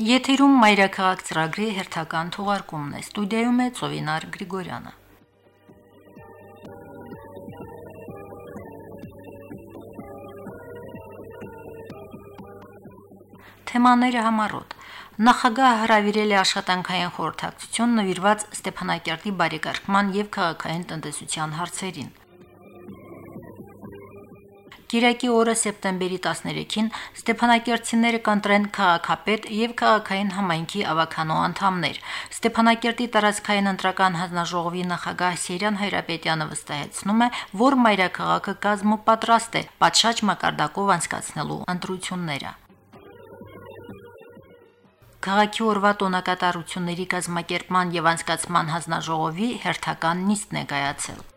Եթերում Մայրաքաղաք ծրագրի հերթական թողարկումն է։ Ստուդիայում է Ծովինար Գրիգորյանը։ Թեմաները համառոտ Նախագահը հրավիրել է աշխատանքային խորհրդակցություն նվիրված Ստեփանակերտի բարեկարգման եւ քաղաքային տնտեսության հարցերին։ Կիրակի օրը սեպտեմբերի 13-ին Ստեփանակերտցիները կանտրեն քաղաքապետ եւ քաղաքային համայնքի ավականո անդամներ։ Ստեփանակերտի տարածքային ընտրական հանձնաժողովի նախագահ Սերյան Հայրապետյանը վստահեցնում է, որ մայրաքաղաքը կազմոպատրաստ է պատշաճ մակարդակով անցկացնելու ընտրությունները։ Քաղաքի օրվա տոնակատարությունների կազմակերպման եւ անցկացման հանձնաժողովի հերթական նիստ ներկայացել։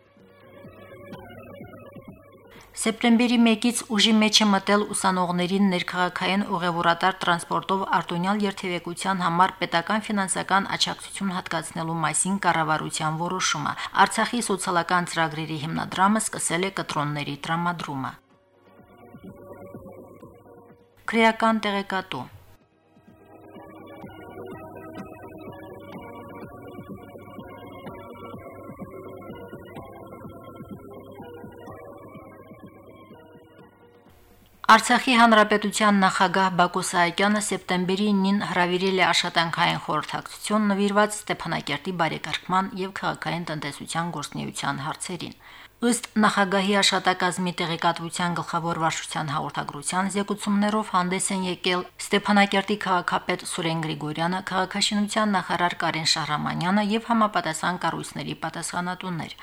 Սեպտեմբերի 1-ից ուժի մեջ է մտել ուսանողներին ներքաղաքային ուղևորատար տրանսպորտով արտոնյալ երթևեկության համար պետական ֆինանսական աջակցություն հատկացնելու մասին կառավարության որոշումը։ Արցախի սոցիալական ծրագրերի հիմնադրամը սկսել է կտրոնների տրամադրումը։ Քրեական տեղեկատու Արցախի հանրապետության նախագահ Բակո Սահակյանը սեպտեմբերի 9-ին հրավիրել է աշխատանքային խորհրդակցություն նվիրված Ստեփանակերտի բարեկարգման եւ քաղաքային տնտեսության գործնեայության հարցերին։ Ըստ նախագահի աշտակազմի տեղեկատվության գլխավոր վարչության հաղորդագրության զեկուցումներով հանդես են եկել Ստեփանակերտի քաղաքապետ Սուրեն Գրիգորյանը, քաղաքաշինության նախարար Կարեն Շահրամանյանը եւ համապատասխան կառույցների պատասխանատուներ։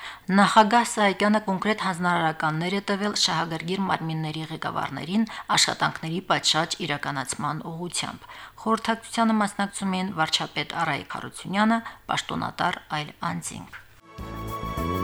Նախագահ Սահակյանը կոնկրետ հանրարարականներ է տվել շահագրգիռ մարմինների ղեկավարներին աշխատանքների պատշաճ իրականացման ուղղությամբ։ Խորհրդակցությանը մասնակցում են վարչապետ Արայք Հարությունյանը, պաշտոնատար այլ անձինք։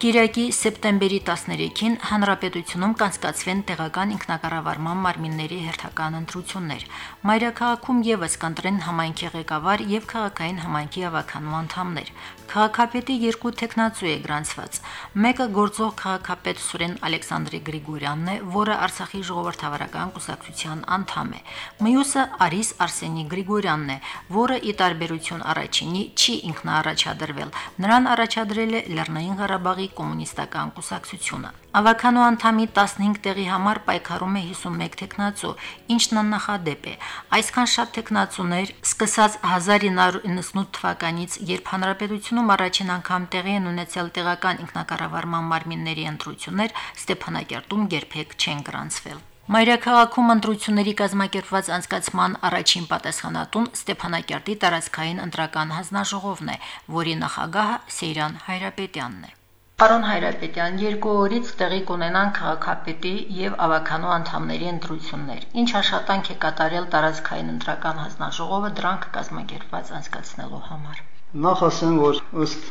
Կիրակի սեպտեմբերի 13-ին հանրապետությունում կանցկացվեն տեղական ինքնակառավարման մարմինների հերթական ընտրություններ։ Մայրաքաղաքում եւս կընտրեն համայնքի ղեկավար եւ քաղաքային համայնքի ավականու անդամներ։ Քաղաքապետի երկու տեխնացու է գրանցված։ Մեկը գործող քաղաքապետ Սուրեն Ալեքսանդրի Գրիգորյանն է, որը Արցախի ժողովրդավարական կուսակցության անդամ է։ Մյուսը Արիս Արսենի Գրիգորյանն է, որը ի տարբերություն առաջինի չի ինքնաառաջադրվել։ Նրան առաջադրել է Լեռնային Ղարաբաղի կոմունիստական կուսակցությունը։ Ավականու անդամի 15 տեղի համար պայքարում է 51 տեխնացու, ինչն աննախադեպ է։ Այսքան շատ տեխնացուներ սկսած 1998 թվականից, երբ հանրապետությունում առաջին անգամ տեղի են ունեցել տեղական ինքնակառավարման մարմինների ընտրություններ, Ստեփանակերտում երբեք չեն գրանցվել։ Մայրաքաղաքում ընտրությունների կազմակերպված անցկացման առաջին պատասխանատուն Ստեփանակերտի տարածքային ընտրական հանձնաժողովն է, որի նախագահը Սեյրան Հայրապետյանն է։ Պարոն Հայրապետյան, երկու օրից տեղի կունենան քաղաքապետի եւ ավականու անդամների ընտրություններ։ Ինչ աշխատանք է կատարել տարածքային ընտրական հանձնաժողովը դրանք կազմակերպված անցկացնելու համար։ Նախ ասեմ, որ ըստ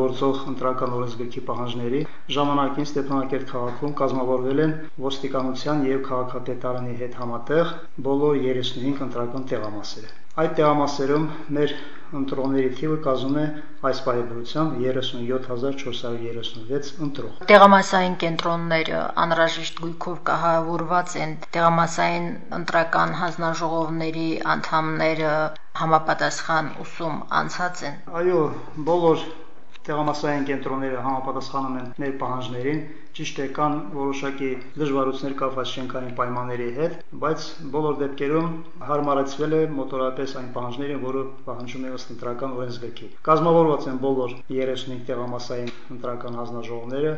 գործող ընտրական օրենսգրքի պահանջների ժամանակին Ստեփանակերտ քաղաքում կազմավորվել են ոստիկանության եւ քաղաքապետարանի հետ համատեղ բոլոր 35 ընտրական տեղամասերը։ Այդ տեղամասերում մեր ընտրողների թիվը կազմում է այս պայմանությամբ 37436 ընտրող։ Տեղամասային կենտրոնները անհրաժեշտ գույքով կահավորված են տեղամասային ընտրական հանձնաժողովների անդամները համապատասխան ուսում անցած են։ Այո, բոլոր տեղամասային կենտրոնները համապատասխանում են մեր պահանջներին, ճիշտ է կան որոշակի դժվարություններ կապված շենքային պայմանների հետ, բայց բոլոր դեպքերում հարմարացվել է մոտորապես այն պահանջները, որը պահանջում է ըստ ընտրական օրենսգրքի։ Կազմավորված են բոլոր 35 տեղամասային ընտրական հանձնաժողովները,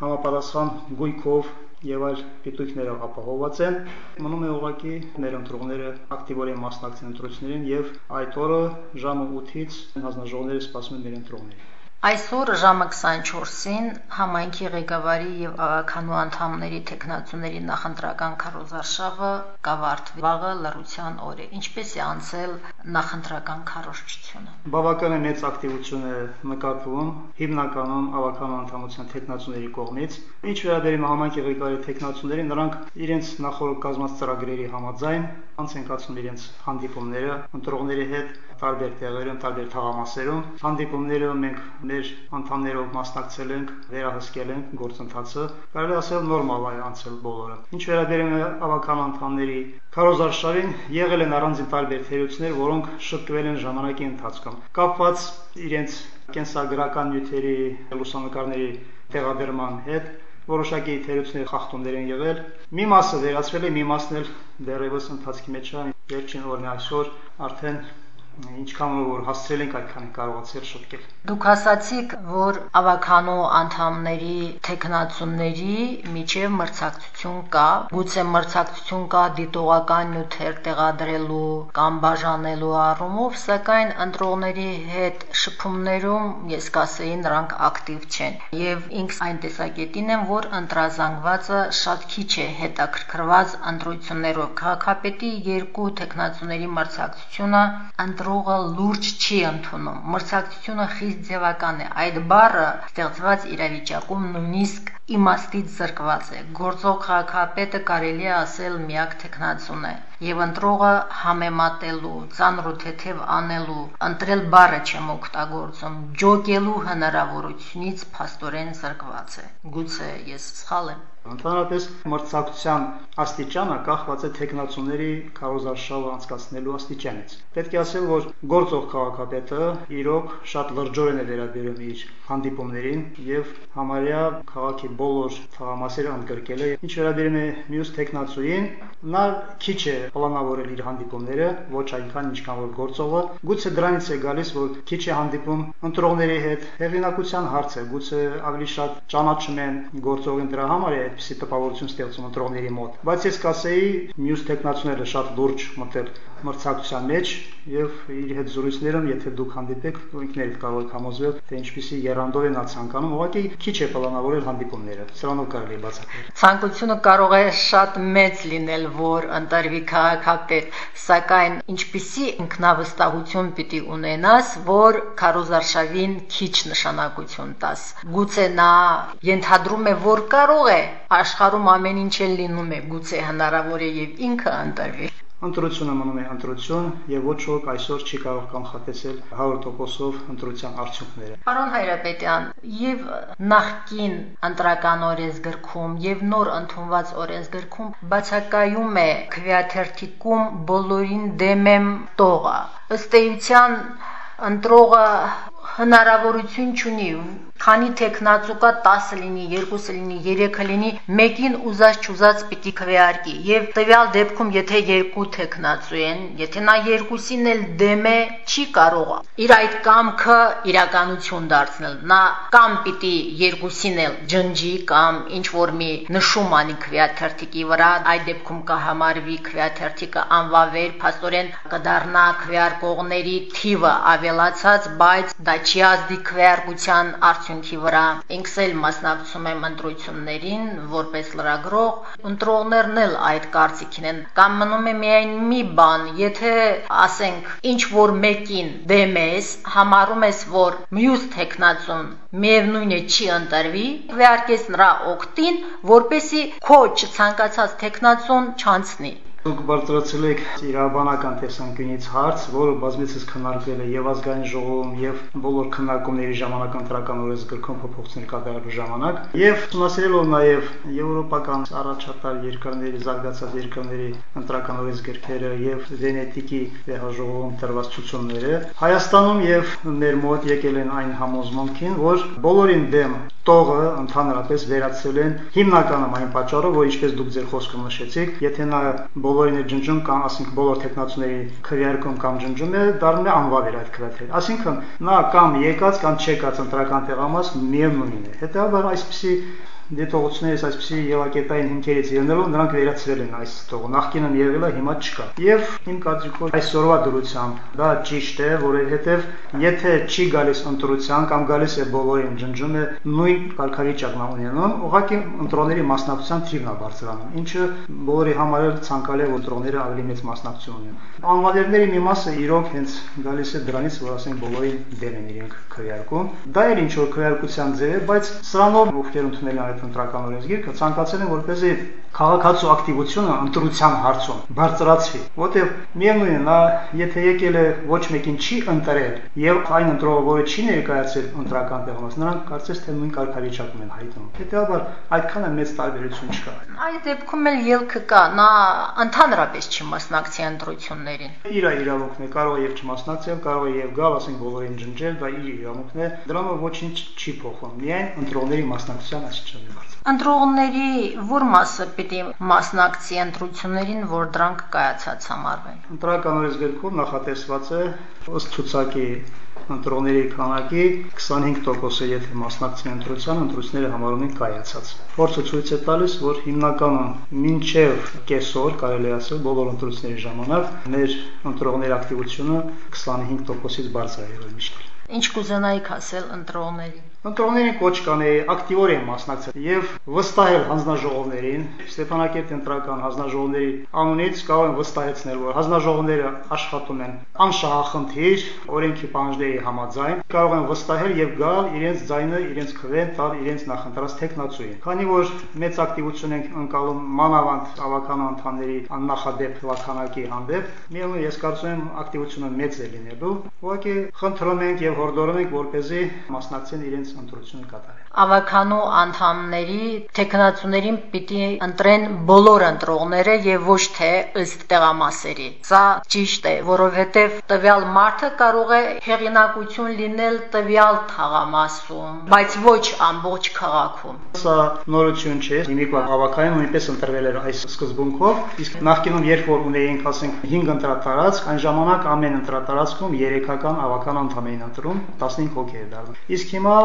համապատասխան գույքով եւ այլ պիտույքներով ապահովված են։ Մնում է ուղղակի մեր ընտրողները ակտիվորեն մասնակցեն ընտրություններին եւ այդ օրը ժամը 8-ից հանձնաժողովները սպասում են մեր ընտրողներին։ Այսօր ժամը 24-ին համայնքի ղեկավարի եւ ավականու անդամների տեխնացուների նախընտրական քարոզարշավը կավարտվի։ Վաղը լրության օր է։ Ինչպես է անցել նախընտրական քարոզչությունը։ Բավական է մեծ ակտիվություն է նկատվում հիմնականում ավականու անդամության տեխնացուների կողմից։ Ինչ վերաբերում համայնքի ղեկավարի տեխնացուներին, նրանք իրենց նախորդ կազմած ծրագրերի համաձայն անց են կացնում իրենց հանդիպումները ընտրողների հետ տարբեր տեղերում, տարբեր թաղամասերում։ Հանդիպումները մենք մեր անդամներով մասնակցել ենք, վերահսկել ենք գործընթացը։ Կարելի ասել նորմալ է անցել բոլորը։ Ինչ վերաբերում է ավական անդամների քարոզարշավին, եղել են առանձին տարբեր թերություններ, որոնք շտկվել են ժամանակի ընթացքում։ Կապված իրենց կենսագրական նյութերի լուսանկարների տեղադրման հետ որոշակի թերությունների խախտումներ են եղել։ Մի մասը վերացվել է, մի մասն էլ դեռևս ընթացքի մեջ է։ Վերջին օրն այսօր արդեն ինչքան որ հասցրել ենք այդքան կարողացել շտկել։ Դուք ասացիք, որ ավականու անդամների տեխնացուների միջև մրցակցություն կա, գուցե մրցակցություն կա դիտողական նյութեր տեղադրելու կամ բաժանելու առումով, սակայն ընտրողների հետ շփումներում ես կասեի նրանք ակտիվ չեն։ Եվ ինքս այն տեսակետին եմ, որ ընտրազանգվածը շատ քիչ է հետաքրքրված ընտրություններով։ Քաղաքապետի երկու տեխնացուների մրցակցությունը ընտրող ընտրողը լուրջ չի ընդունում։ Մրցակցությունը խիստ ձևական է։ Այդ բառը ստեղծված իրավիճակում նույնիսկ իմաստից զրկված է։ Գործող քաղաքապետը կարելի է ասել միակ տեխնացուն է եւ ընտրողը համեմատելու, ծանր ու թեթև անելու, ընտրել բառը չեմ օգտագործում, ջոկելու հնարավորությունից փաստորեն զրկված է։ Գուցե ես սխալ եմ։ Ընդհանրապես մրցակցության աստիճանը կախված է տեխնացուների կարոզարշավը անցկացնելու աստիճանից։ Պետք է ասել, որ գործող քաղաքապետը իրոք շատ լրջորեն է վերաբերում իր հանդիպումներին եւ համարյա քաղաքի բոլոր թաղամասերը ընդգրկել է։ Ինչ վերաբերում է մյուս տեխնացուին, նա քիչ է պլանավորել իր հանդիպումները, ոչ այնքան ինչքան որ գործողը։ Գուցե դրանից է գալիս, որ քիչ է հանդիպում ընտրողների հետ։ Հեղինակության հարց է, գուցե ավելի շատ ճանաչում են գործողին դրա համար է այդպիսի տպավորություն ստեղծում ընտրողների մոտ։ Բայց ես կասեի, մյուս տեխնացուները շատ լուրջ մտել մրցակցության մեջ եւ իր հետ զրույցներում, եթե դուք հանդիպեք, ինքներդ կարող եք համոզվել, թե ինչպիսի երանդով նա ցանկանում, ուղղակի քիչ է պլանավորել հանդիպումները։ Սրանով կարելի է բացատրել։ Ցանկությունը կարող է շատ մեծ լինել, որ ընտրվի քաղաքապետ, սակայն ինչպիսի ինքնավստահություն պիտի ունենաս, որ քարոզարշավին քիչ նշանակություն տաս։ Գուցե նա ենթադրում է, որ կարող է աշխարհում ամեն ինչ լինում է, գուցե հնարավոր է եւ ինքը ընտրվի։ Ընտրությունը մնում է ընտրություն եւ ոչ ոք այսօր չի կարող կանխատեսել 100%-ով ընտրության արդյունքները։ Պարոն Հայրապետյան, եւ նախկին ընտրական օրենսգրքում եւ նոր ընդունված օրենսգրքում բացակայում է քվեաթերթիկում բոլորին դեմ եմ տողը։ Ըստ էության ընտրողը հնարավորություն չունի քանի տեխնացու կա 10 լինի, 2 լինի, 3 լինի, մեկին ուզած չուզած պիտի քվեարկի։ Եվ տվյալ դեպքում, եթե երկու տեխնացու են, եթե նա երկուսին էլ դեմ է, չի կարող իր այդ կամքը իրականություն դարձնել։ Նա կամ պիտի երկուսին էլ ջնջի կամ ինչ որ մի նշում անի քվեաթերթիկի վրա, այդ դեպքում կհամարվի քվեաթերթիկը անվավեր, փաստորեն կդառնա քվեարկողների թիվը ավելացած, բայց դա չի ազդի քվեարկության արդ արդյունքի վրա։ Ինքս էլ մասնակցում եմ ընտրություններին որպես լրագրող, ընտրողներն էլ այդ կարծիքին են։ Կամ մնում է միայն մի բան, եթե ասենք ինչ որ մեկին դեմ ես, համարում ես, որ մյուս տեխնացուն միևնույն է չի ընտրվի, քվեարկես նրա օկտին, որպեսի քո չցանկացած տեխնացուն չանցնի։ Դուք բարձրացել եք իրավաբանական տեսանկյունից հարց, որը բազմիցս քննարկվել է եւ ազգային ժողովում, եւ բոլոր քննարկումների ժամանակ ընտրական օրենսգրքում փոփոխություններ կատարելու ժամանակ, եւ ուսումնասիրելով նաեւ եվրոպական առաջատար երկրների, զարգացած երկրների ընտրական օրենսգրքերը եւ Վենետիկի վեհաժողովում տրված ցուցումները, Հայաստանում եւ մեր մոտ եկել են այն համոզմունքին, որ բոլորին դեմ տողը ընդհանրապես վերացել են հիմնականում այն պատճառով, որ ինչպես դուք ձեր խոսքում նշեցիք, եթե նա բոլորին է ջնջում կամ ասենք բոլոր տեխնացուների քվեարկում կամ ջնջում է, դառնում է անվավեր այդ քվեարկը։ Այսինքն նա կամ եկած կամ չեկած ընտրական տեղամաս միևնույնն է։ Հետևաբար այսպիսի դետողություններից այսպիսի ելակետային հիմքերից ելնելով նրանք վերացրել են այս տողը։ Նախկինում եղել է, հիմա չկա։ Եվ իմ կարծիքով այսօրվա դրությամբ դա ճիշտ է, որովհետև եթե չի գալիս ընտրության կամ գալիս է բոլորին ջնջում է նույն կարգավիճակն ունենում, ուղղակի ընտրողների մասնակցության թիվն է բարձրանում, ինչը բոլորի համար էլ ցանկալի է, որ ընտրողները ավելի մեծ մասնակցություն ունենան։ Անվաներների մի մասը իրոք հենց գալիս է դրանից, որ ասենք բոլորին դեմ են իրենք քվեարկում։ Դա էլ ինչ որ քվեարկության ձև է, բայց սրանով ովքեր ընդունել են այդ ընտրական օրենսգիրքը ցանկացել են որպեսզի քաղաքացու ակտիվությունը ընտրության հարցում բարձրացվի, որտեղ միևնույն է, նա եթե եկել է ոչ մեկին չի ընտրել եւ այն ընտրողը, որը չի ներկայացել ընտրական տեղումս, նրանք կարծես թե նույն կարգավիճակում են հայտնում։ Հետեւաբար այդքան է մեծ տարբերություն չկա։ Այս դեպքում էլ ելքը կա, նա ընդհանրապես չի մասնակցի ընտրություններին։ Իր իրավունքն է, կարող է եւ չմասնակցել, կարող է եւ գալ, ասենք բոլորին ջնջել, դա իր իրավունքն է։ Դրանով ոչինչ չի փոխվում։ Միայն ընտրողների մասնակցության բարձր Ընտրողների ո՞ր մասը պիտի մասնակցի ընտրություններին, որ դրանք կայացած համարվեն։ Ընտրական օրենսգրքում նախատեսված է ըստ ցուցակի ընտրողների քանակի 25%-ը եթե մասնակցեն ընտրության, ընտրությունները համարում են կայացած։ Փորձը ցույց է տալիս, որ հիմնականում մինչև կեսօր կարելի ասել բոլոր ընտրությունների ժամանակ մեր ընտրողների ակտիվությունը 25%-ից բարձր է եղել միշտ։ Ինչ կուզենայիք ասել ընտրողներին։ Ընտրողներին կոչ կանեի ակտիվորեն մասնակցել եւ վստահել հանձնաժողովներին, Ստեփանակերտ ընտրական հանձնաժողովների անունից կարող եմ վստահեցնել, որ հանձնաժողովները աշխատում են անշահախնդիր օրենքի պահանջների համաձայն, կարող են վստահել եւ գալ իրենց ձայնը, իրենց քվեն տալ իրենց նախընտրած տեխնացուին։ Քանի որ մեծ ակտիվություն ենք ընկալում մանավանդ ավական անդամների աննախադեպ վականակի հանդեպ, միևնույն ես կարծում եմ ակտիվությունը մեծ է լինելու։ Ուղղակի խնդրում ենք եւ հորդորում ենք, որպեսզի մասնակցեն իրենց ընտրությունը կատարել։ Ավականու անդամների տեխնացուներին պիտի ընտրեն բոլոր ընտրողները եւ ոչ թե ըստ տեղամասերի։ Սա ճիշտ է, որովհետեւ տվյալ մարդը կարող է հեղինակություն լինել տվյալ թաղամասում, բայց ոչ ամբողջ քաղաքում։ Սա նորություն չէ։ Հիմիկվա ավակայում նույնպես ընտրվել էր այս սկզբունքով, իսկ նախկինում երբ որ ունեինք, ասենք, 5 ընտրատարածք, այն ժամանակ ամեն ընտրատարածքում 3-ական ավական անդամ էին ընտրում, 15 հոգի էր դառնում։ Իսկ հիմա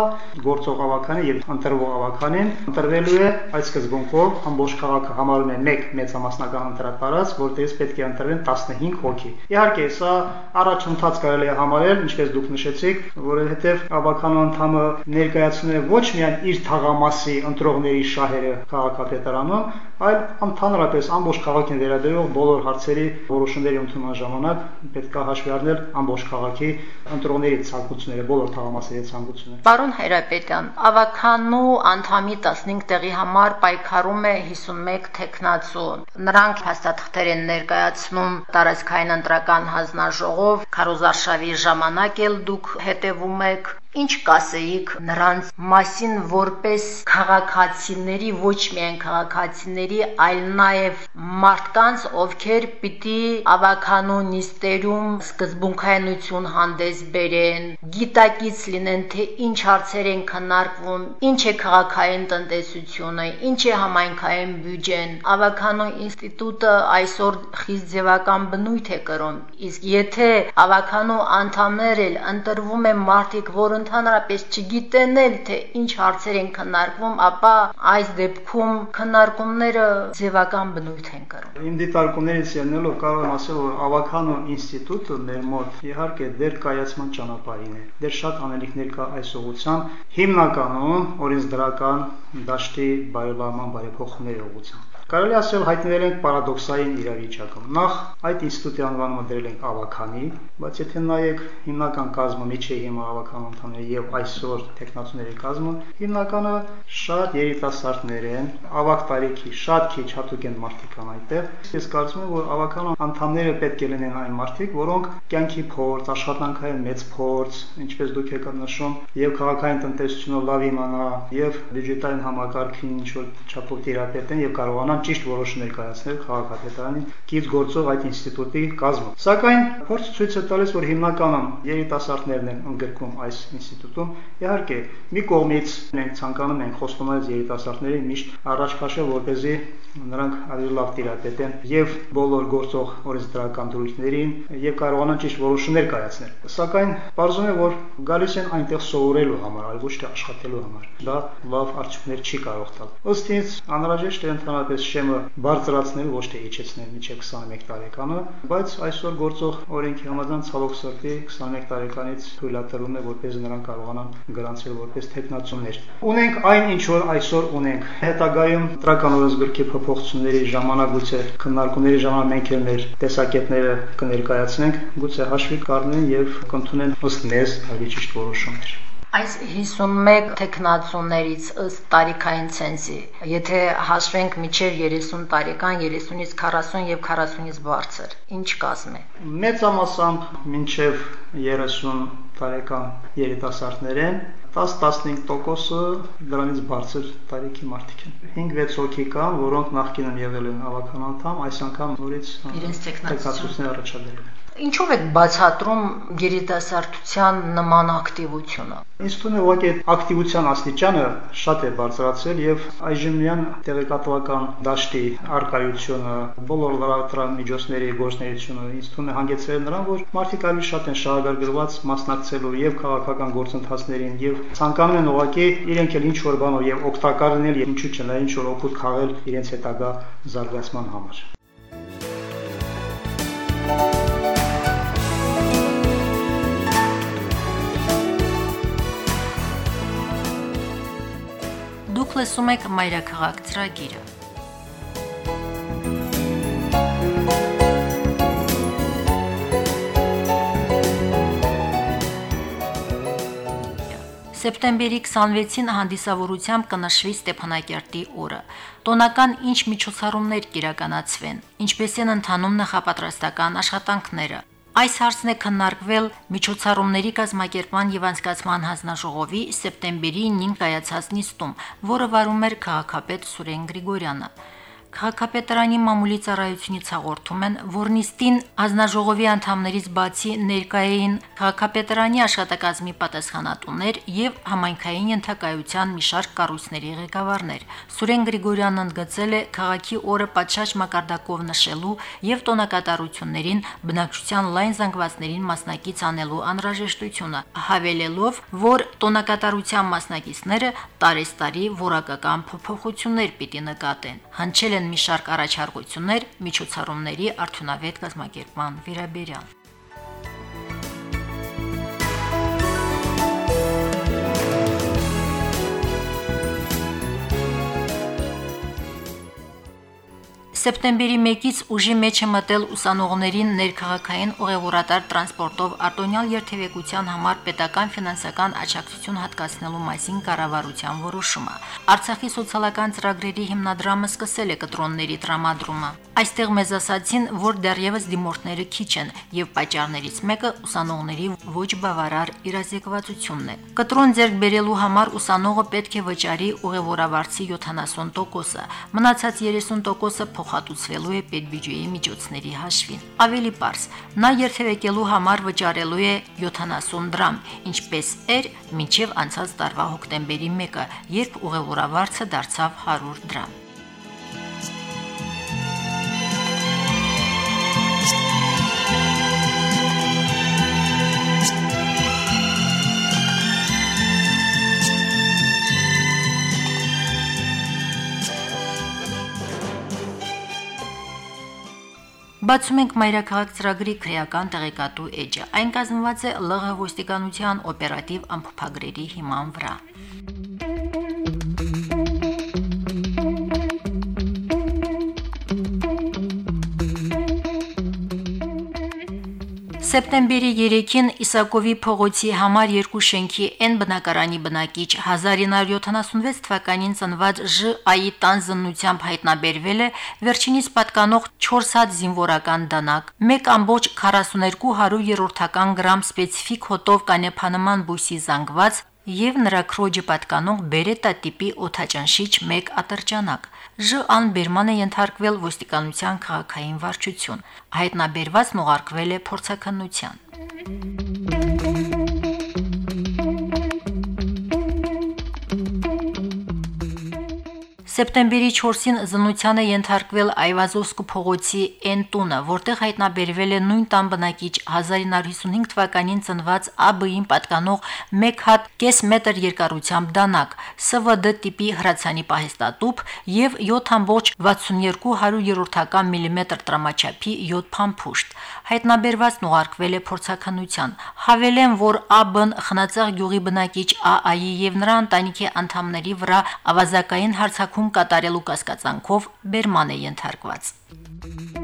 գործող ավականը եւ ընտրվող ավականին ընտրվելու է այդ սկզբունքով ամբողջ քաղաքը համարում է մեկ մեծամասնական ընտրատարած, որտեղից պետք է ընտրվեն 15 հոգի։ Իհարկե, սա առաջընթաց կարելի է համարել, ինչպես դուք նշեցիք, որովհետեւ ավականու անդամը ներկայացնում է ոչ միայն իր թաղամասի ընտրողների շահերը քաղաքապետարանում, այլ ընդհանրապես ամբողջ քաղաքին վերաբերող բոլոր հարցերի որոշումների ընդունման ժամանակ պետք է հաշվի առնել ամբողջ քաղաքի ընտրողների ցանկությունները, բոլոր թաղամասերի ցանկությունները։ Պարոն Հայրապետյան, ավականու անդամի 15 տեղի համար պայքարում է 51 տեխնացու։ Նրանք հաստատքներ են ներկայացնում տարածքային ընտրական հանձնաժողով, քարոզարշավի ժամանակ էլ դուք հետևում եք Ինչ կասեիք նրանց մասին որպես քաղաքացիների, ոչ միայն քաղաքացիների, այլ նաև մարդկանց, ովքեր պիտի ավականու նիստերում սկզբունքայնություն հանդես բերեն, գիտակից լինեն, թե ինչ հարցեր են քննարկվում, ինչ է քաղաքային տնտեսությունը, ինչ է համայնքային բյուջեն։ Ավականու ինստիտուտը այսօր խիստ ձևական բնույթ է կրում։ Իսկ եթե ավականու անդամներ էլ ընտրվում են մարդիկ, որ ընդհանրապես չգիտեն էլ թե ինչ հարցեր են քննարկվում, ապա այս դեպքում քննարկումները ձևական բնույթ են կրում։ Իմ դիտարկումներից ելնելով կարող եմ ասել, որ ավականո ինստիտուտը մեր մոտ իհարկե դեր կայացման ճանապարհին է։ Դեր շատ անելիքներ կա այս ուղղությամբ, հիմնականում օրենսդրական դաշտի բարելավման բարեփոխումների ուղղությամբ։ Կարելի ասել հայտնվել ենք պարադոքսային իրավիճակում։ Նախ այդ ինստիտուտի անվանումը դրել ենք ավականի, բայց եթե նայեք հիմնական կազմը միջի հիմա ավական անդամների եւ այսօր տեխնացուների կազմը, հիմնականը շատ երիտասարդներ են, ավակ տարիքի, շատ քիչ հատուկ են մարդիկ կան այդտեղ։ Ես կարծում եմ, որ ավական անդամները պետք է լինեն այն մարդիկ, որոնք կյանքի փորձ, աշխատանքային մեծ փորձ, ինչպես դուք եք նշում, եւ քաղաքային տնտեսությունը լավ իմանա, եւ բյուջետային համակարգին ինչ որ չափով տիրապետեն եւ կարողանան ճիշտ որոշումներ կայացնել քաղաքապետարանի կից գործող այդ ինստիտուտի կազմում։ Սակայն փորձը ցույց է տալիս, որ հիմնականում երիտասարդներն են ընդգրկում այս ինստիտուտում։ Իհարկե, մի կողմից մենք ցանկանում ենք խոստումից երիտասարդներին միշտ առաջ քաշել, որպեսզի նրանք ավելի լավ տիրապետեն եւ բոլոր գործող օրենսդրական դրույթներին եւ կարողանան ճիշտ որոշումներ կայացնել։ Սակայն բարձում է, որ գալիս են այնտեղ սովորելու համար, այլ ոչ թե աշխատելու համար։ Դա լավ արդյունքներ չի կարող տալ։ Ըստ ինձ անհրաժեշտ է ընդհանրապես շեմը բարձրացնել, ոչ թե իջեցնել մինչև 21 տարեկանը, բայց այսօր գործող օրենքի համաձայն ցավոք սրտի 21 տարեկանից թույլատրվում է, որպես նրանք կարողանան գրանցվել որպես տեխնացուներ։ Ունենք այն, ինչ որ այսօր ունենք։ Հետագայում տրական օրենսգրքի փոփոխությունների ժամանակ գուցե քննարկումների ժամանակ մենք էլ մեր տեսակետները կներկայացնենք, գուցե հաշվի կառնեն եւ կընդունեն ըստ մեզ ճիշտ որոշումներ։ Այս 51 տեխնացուներից ըստ տարիքային ցենզի, եթե հաշվենք միջև 30 տարեկան, 30-ից 40 եւ 40-ից բարձր, ինչ կազմ է։ Մեծամասամբ միջև 30 տարեկան երիտասարդներ են, 10-15%-ը դրանից բարձր տարիքի մարդիկ են։ 5-6 հոգի կան, որոնք նախկինում եղել են ավական անդամ, այս անգամ նորից իրենց տեխնացիաներ առաջադրել են։ Ինչով եք բացատրում երիտասարդության նման ակտիվությունը։ Ինձ թվում է ուղղակի ակտիվության աստիճանը շատ է բարձրացել եւ այժմյան տեղեկատվական դաշտի արկայությունը, բոլոր լրատվական միջոցների գործունեությունը ինձ թվում է հանգեցրել նրան, որ մարդիկ ավելի շատ են շահագրգռված մասնակցելու եւ քաղաքական գործընթացներին եւ ցանկանում են ուղղակի իրենք էլ ինչ որ բանով եւ օգտակար լինել եւ ինչու՞ չէ, ինչ որ օգուտ քաղել իրենց հետագա զարգացման համար։ լսում եք Մայրաքաղաք ծրագիրը։ Սեպտեմբերի 26-ին հանդիսավորությամբ կնշվի Ստեփանակերտի օրը։ Տոնական ինչ միջոցառումներ կիրականացվեն, ինչպես են ընթանում նախապատրաստական աշխատանքները, Այս հարցն է քննարկվել միջոցառումների կազմակերպման եւ անցկացման հանձնաժողովի սեպտեմբերի 9 կայացած նիստում, որը վարում էր քաղաքապետ Սուրեն Գրիգորյանը։ Քաղաքապետարանի մամուլի ծառայությունից հաղորդում են, որ նիստին ազնաժողովի անդամներից բացի ներկայային քաղաքապետարանի աշխատակազմի պատասխանատուներ եւ համայնքային ենթակայության մի շարք կառույցների ղեկավարներ։ Սուրեն Գրիգորյանն ընդգծել է քաղաքի օրը պատշաճ մակարդակով նշելու եւ տոնակատարություններին բնակչության լայն զանգվածներին մասնակից անելու անհրաժեշտությունը, հավելելով, որ տոնակատարության մասնակիցները տարեստարի որակական փոփոխություններ պիտի նկատեն։ Հնչել են մի շարք առաջարկություններ միջոցառումների արդյունավետ կազմակերպման վերաբերյալ։ Սեպտեմբերի 1-ից ուժի մեջ է մտել ուսանողներին ներքաղաքային ուղևորատար տրանսպորտով արտոնյալ երթևեկության համար պետական ֆինանսական աջակցություն հատկացնելու մասին կառավարության որոշումը։ Արցախի սոցիալական ծրագրերի հիմնադրամը սկսել է կտրոնների տրամադրումը։ Այստեղ մեզ ասացին, որ դեռևս դիմորդները քիչ են եւ պատճառներից մեկը ուսանողների ոչ բավարար իրազեկվածությունն է։ Կտրոն ձեռք բերելու համար ուսանողը պետք է վճարի ուղևորավարձի 70%-ը, մնացած 30%-ը փոխհատուցվելու է պետբյուջեի միջոցների հաշվին։ Ավելի པարս, նա երթևեկելու համար վճարելու է 70 դրամ, ինչպես էր մինչև անցած տարվա հոկտեմբերի 1-ը, երբ ուղևորավարձը դարձավ 100 դրամ։ Բացում ենք Մայրաքաղաք ծրագրի քրեական տեղեկատու էջը։ Այն կազմված է ԼՂ ոստիկանության օպերատիվ ամփոփագրերի հիման վրա։ Սեպտեմբերի 3-ին Իսակովի փողոցի համար երկու շենքի N բնակարանի բնակիչ 1976 թվականին ծնված Ž.A.ի տան զննությամբ հայտնաբերվել է վերջինիս պատկանող 4 հատ զինվորական դանակ, 1.42-100 գրամ սպეციფიկ հոտով կանեփանման բույսի զանգված եւ նրա քրոջը պատկանող բերետա տիպի օթաճանշիչ 1 ատրճանակ։ Ժ.Ան Բերմանը ենթարկվել ոստիկանության քաղաքային վարչություն։ Հայտնաբերվածն ուղարկվել է փորձակնության։ Սեպտեմբերի 4-ին զննության է ենթարկվել Այվազովսկ փողոցի N տունը, որտեղ հայտնաբերվել է նույն տան բնակիչ 1955 թվականին ծնված ԱԲ-ին պատկանող 1 հատ կես մետր երկարությամբ դանակ, ՍՎԴ տիպի հրացանի պահեստատուփ եւ 7.62 հարյուրյերորդական միլիմետր տրամաչափի 7 փամփուշտ։ Հայտնաբերվածն ուղարկվել է փորձակնության։ Հավելեն, որ ԱԲ-ն խնացեղ գյուղի բնակիչ ԱԱ-ի եւ նրա ընտանիքի անդամների վրա ավազակային քաղաքում կատարելու կասկածանքով բերման է ենթարկված։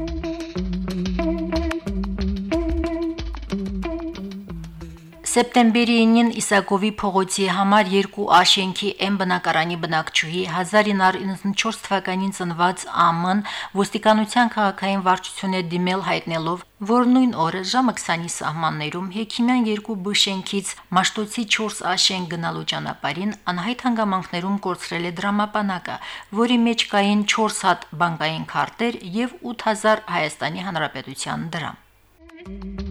Սեպտեմբերի 9-ին Իսակովի փողոցի համար 2 աշենքի M բնակարանի բնակչուհի 1994 թվականին ծնված ԱՄՆ-ն ոստիկանության քաղաքային վարչություն է դիմել հայտնելով, որ նույն օրը ժամը 20-ի սահմաններում Հեքիմյան 2 B շենքից Մաշտոցի 4 աշենք գնալու ճանապարհին անհայտ հանգամանքներում կորցրել է դրամապանակը, որի մեջ կային 4 հատ բանկային քարտեր եւ 8000 Հայաստանի Հանրապետության դրամ։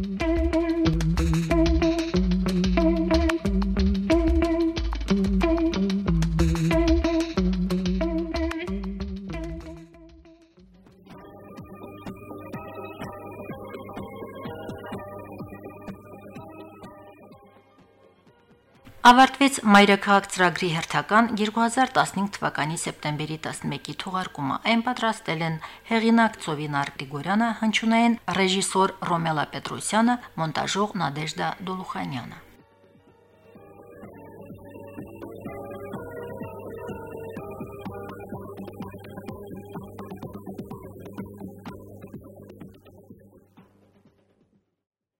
Ավարտվեց Մայրաքաղաք ծրագրի հերթական 2015 թվականի սեպտեմբերի 11-ի թողարկումը։ Այն պատրաստել են հեղինակ Ծովինար Գրիգորյանը, հնչյունային ռեժիսոր Ռոմելա Պետրոսյանը, մոնտաժող Նադեժդա Դոլուխանյանը։